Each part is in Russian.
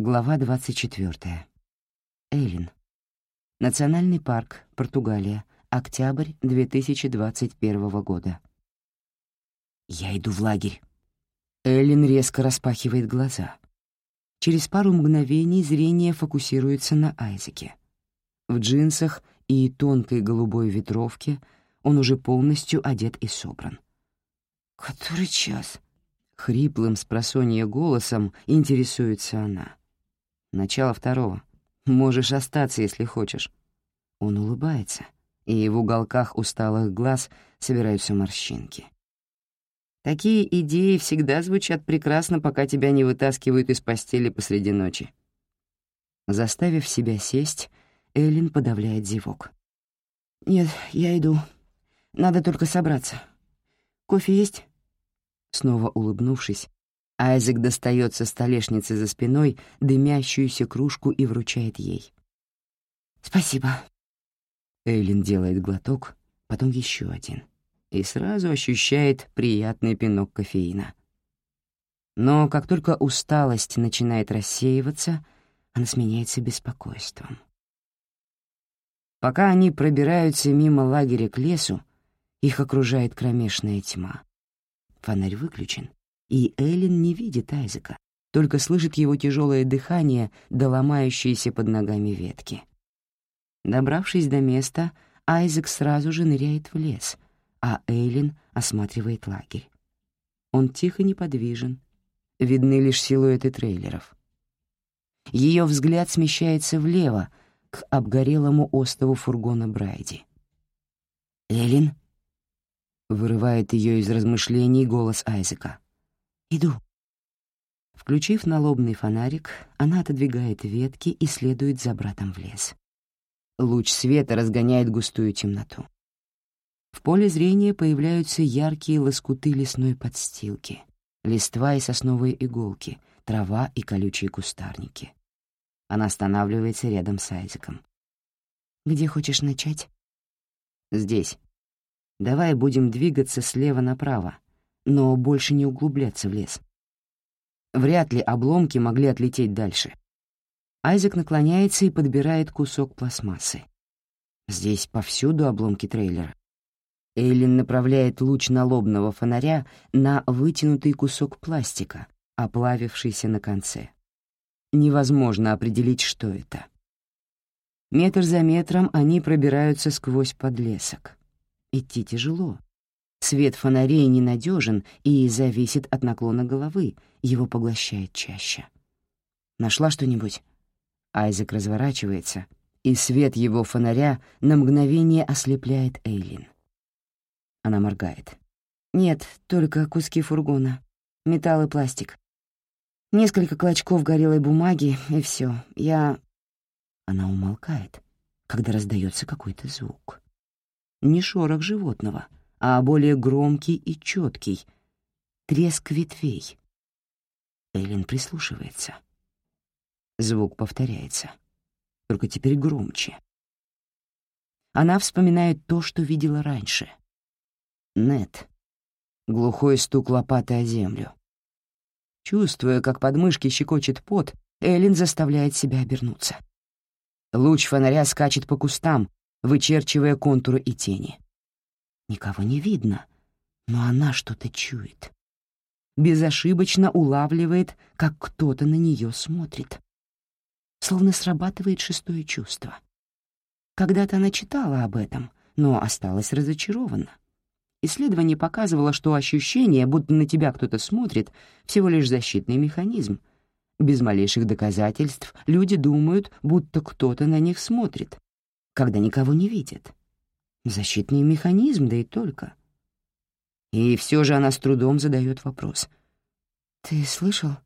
Глава 24. Эйлин. Национальный парк, Португалия. Октябрь 2021 года. Я иду в лагерь. Эйлин резко распахивает глаза. Через пару мгновений зрение фокусируется на Айзеке. В джинсах и тонкой голубой ветровке он уже полностью одет и собран. «Который час?» Хриплым с голосом интересуется она. Начало второго. Можешь остаться, если хочешь. Он улыбается, и в уголках усталых глаз собираются морщинки. Такие идеи всегда звучат прекрасно, пока тебя не вытаскивают из постели посреди ночи. Заставив себя сесть, Эллен подавляет зевок. «Нет, я иду. Надо только собраться. Кофе есть?» Снова улыбнувшись, Айзек достает со столешницы за спиной дымящуюся кружку и вручает ей. «Спасибо». Эйлин делает глоток, потом еще один, и сразу ощущает приятный пинок кофеина. Но как только усталость начинает рассеиваться, она сменяется беспокойством. Пока они пробираются мимо лагеря к лесу, их окружает кромешная тьма. Фонарь выключен, и Эллен не видит Айзека, только слышит его тяжелое дыхание да ломающиеся под ногами ветки. Добравшись до места, Айзек сразу же ныряет в лес, а Эйлин осматривает лагерь. Он тихо неподвижен, видны лишь силуэты трейлеров. Ее взгляд смещается влево, к обгорелому остову фургона Брайди. «Эллин?» — вырывает ее из размышлений голос Айзека. «Иду». Включив налобный фонарик, она отодвигает ветки и следует за братом в лес. Луч света разгоняет густую темноту. В поле зрения появляются яркие лоскуты лесной подстилки, листва и сосновые иголки, трава и колючие кустарники. Она останавливается рядом с Айзеком. «Где хочешь начать?» «Здесь. Давай будем двигаться слева направо, но больше не углубляться в лес. Вряд ли обломки могли отлететь дальше. Айзек наклоняется и подбирает кусок пластмассы. Здесь повсюду обломки трейлера. Эйлин направляет луч налобного фонаря на вытянутый кусок пластика, оплавившийся на конце. Невозможно определить, что это. Метр за метром они пробираются сквозь подлесок. Идти тяжело. Свет фонарей ненадежен и зависит от наклона головы, его поглощает чаще. «Нашла что-нибудь?» Айзек разворачивается, и свет его фонаря на мгновение ослепляет Эйлин. Она моргает. «Нет, только куски фургона. Металл и пластик. Несколько клочков горелой бумаги, и все. Я...» Она умолкает, когда раздается какой-то звук. Не шорох животного — а более громкий и четкий — треск ветвей. Эйлин прислушивается. Звук повторяется, только теперь громче. Она вспоминает то, что видела раньше. Нет. Глухой стук лопаты о землю. Чувствуя, как подмышки щекочет пот, Эллен заставляет себя обернуться. Луч фонаря скачет по кустам, вычерчивая контуры и тени. Никого не видно, но она что-то чует. Безошибочно улавливает, как кто-то на нее смотрит. Словно срабатывает шестое чувство. Когда-то она читала об этом, но осталась разочарована. Исследование показывало, что ощущение, будто на тебя кто-то смотрит, всего лишь защитный механизм. Без малейших доказательств люди думают, будто кто-то на них смотрит, когда никого не видят. Защитный механизм, да и только. И все же она с трудом задает вопрос. «Ты слышал?»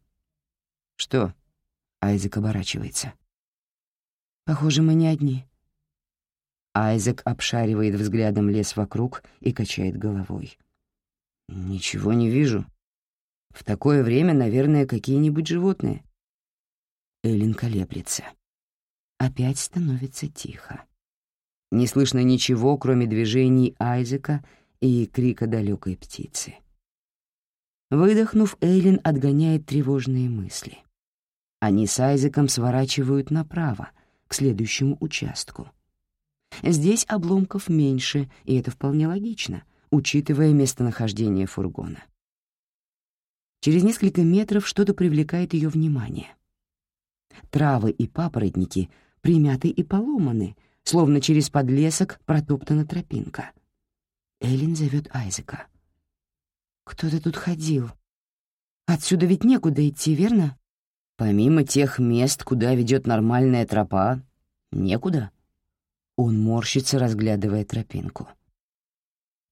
«Что?» — Айзек оборачивается. «Похоже, мы не одни». Айзек обшаривает взглядом лес вокруг и качает головой. «Ничего не вижу. В такое время, наверное, какие-нибудь животные». Эллен колеблется. Опять становится тихо. Не слышно ничего, кроме движений Айзека и крика далекой птицы. Выдохнув, Эйлин отгоняет тревожные мысли. Они с Айзеком сворачивают направо, к следующему участку. Здесь обломков меньше, и это вполне логично, учитывая местонахождение фургона. Через несколько метров что-то привлекает ее внимание. Травы и папоротники примяты и поломаны, словно через подлесок протоптана тропинка. Эллен зовет Айзека. «Кто-то тут ходил. Отсюда ведь некуда идти, верно?» «Помимо тех мест, куда ведет нормальная тропа, некуда». Он морщится, разглядывая тропинку.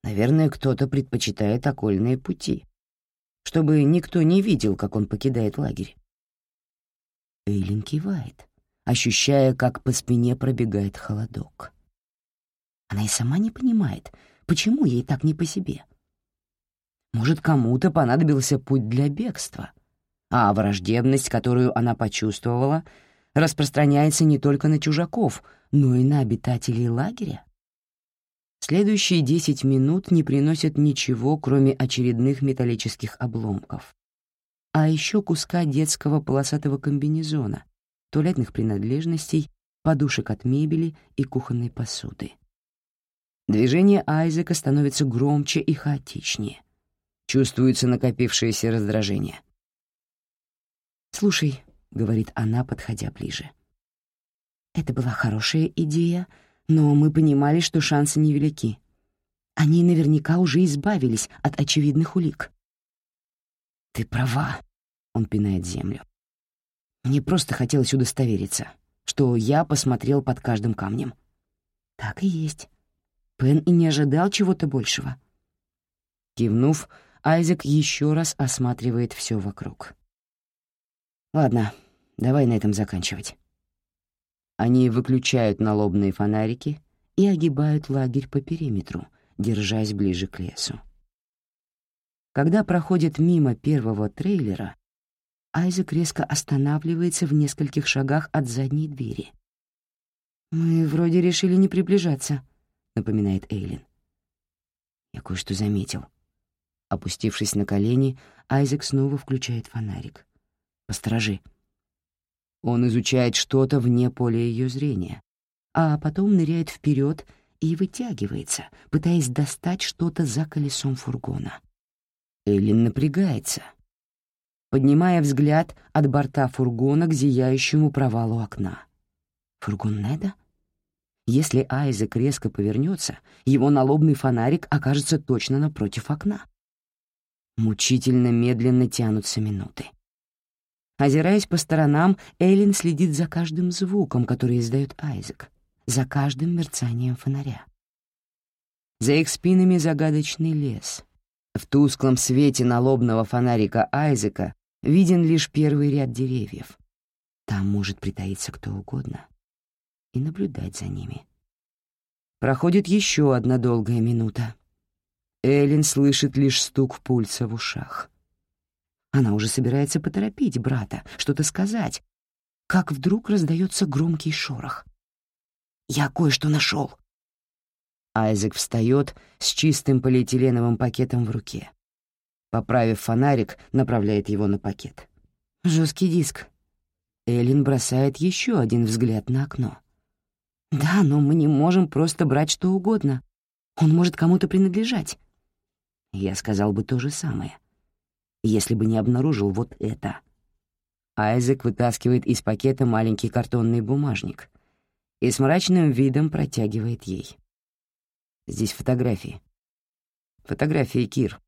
Наверное, кто-то предпочитает окольные пути, чтобы никто не видел, как он покидает лагерь. Эйлин кивает, ощущая, как по спине пробегает холодок. Она и сама не понимает, почему ей так не по себе. Может, кому-то понадобился путь для бегства, а враждебность, которую она почувствовала, распространяется не только на чужаков, но и на обитателей лагеря. Следующие десять минут не приносят ничего, кроме очередных металлических обломков. А еще куска детского полосатого комбинезона, туалетных принадлежностей, подушек от мебели и кухонной посуды. Движение Айзека становится громче и хаотичнее. Чувствуется накопившееся раздражение. «Слушай», — говорит она, подходя ближе. «Это была хорошая идея, но мы понимали, что шансы невелики. Они наверняка уже избавились от очевидных улик». «Ты права», — он пинает землю. «Мне просто хотелось удостовериться, что я посмотрел под каждым камнем». «Так и есть. Пен и не ожидал чего-то большего». Кивнув, Айзек еще раз осматривает все вокруг. «Ладно, давай на этом заканчивать». Они выключают налобные фонарики и огибают лагерь по периметру, держась ближе к лесу. Когда проходят мимо первого трейлера, Айзек резко останавливается в нескольких шагах от задней двери. «Мы вроде решили не приближаться», — напоминает Эйлин. Я кое-что заметил. Опустившись на колени, Айзек снова включает фонарик. «Посторожи». Он изучает что-то вне поля ее зрения, а потом ныряет вперед и вытягивается, пытаясь достать что-то за колесом фургона. Эллин напрягается, поднимая взгляд от борта фургона к зияющему провалу окна. Фургон Неда? Если Айзек резко повернется, его налобный фонарик окажется точно напротив окна. Мучительно медленно тянутся минуты. Озираясь по сторонам, Эйлин следит за каждым звуком, который издает Айзек, за каждым мерцанием фонаря. За их спинами загадочный лес. В тусклом свете налобного фонарика Айзека виден лишь первый ряд деревьев. Там может притаиться кто угодно и наблюдать за ними. Проходит еще одна долгая минута. Эллен слышит лишь стук пульса в ушах. Она уже собирается поторопить брата, что-то сказать, как вдруг раздается громкий шорох. «Я кое-что нашел. Айзек встает с чистым полиэтиленовым пакетом в руке. Поправив фонарик, направляет его на пакет. Жесткий диск. Эллен бросает еще один взгляд на окно. «Да, но мы не можем просто брать что угодно. Он может кому-то принадлежать». Я сказал бы то же самое если бы не обнаружил вот это. Айзек вытаскивает из пакета маленький картонный бумажник и с мрачным видом протягивает ей. Здесь фотографии. Фотографии Кир.